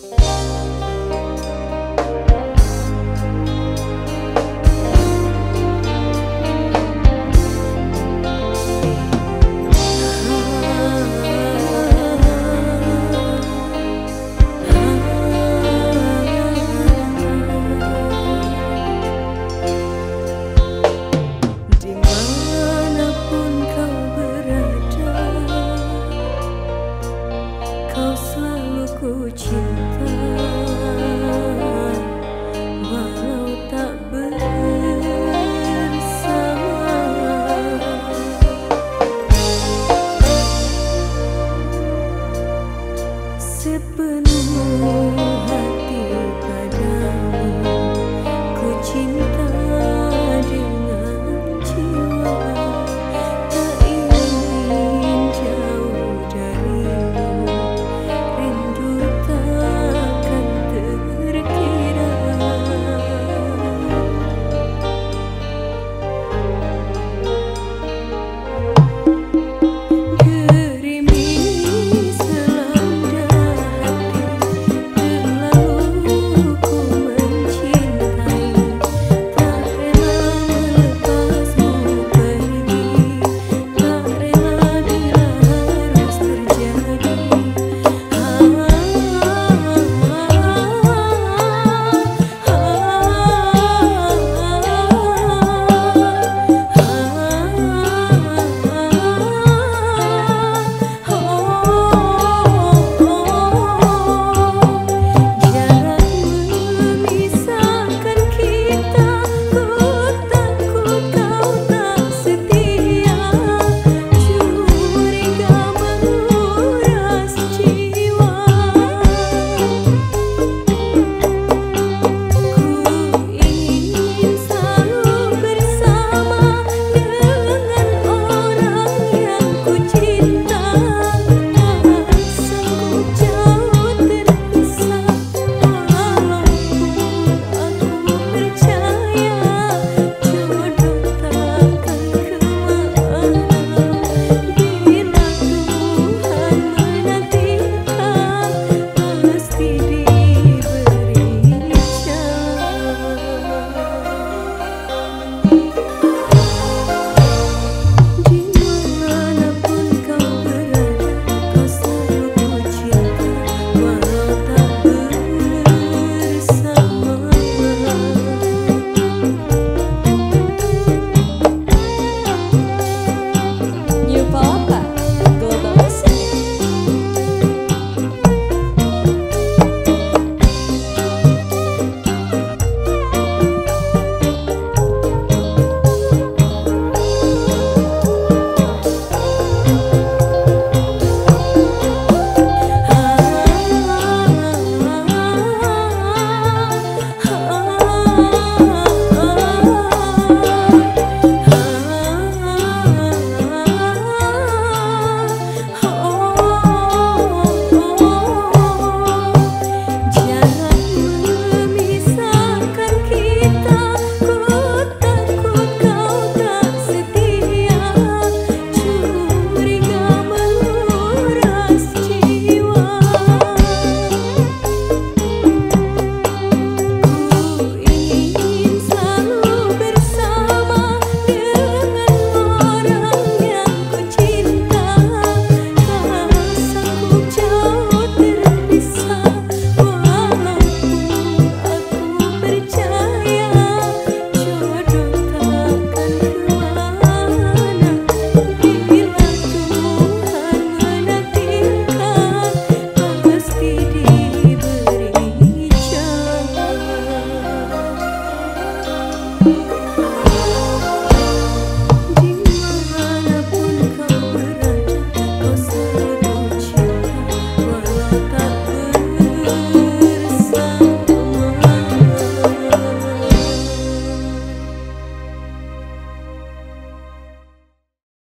Bye.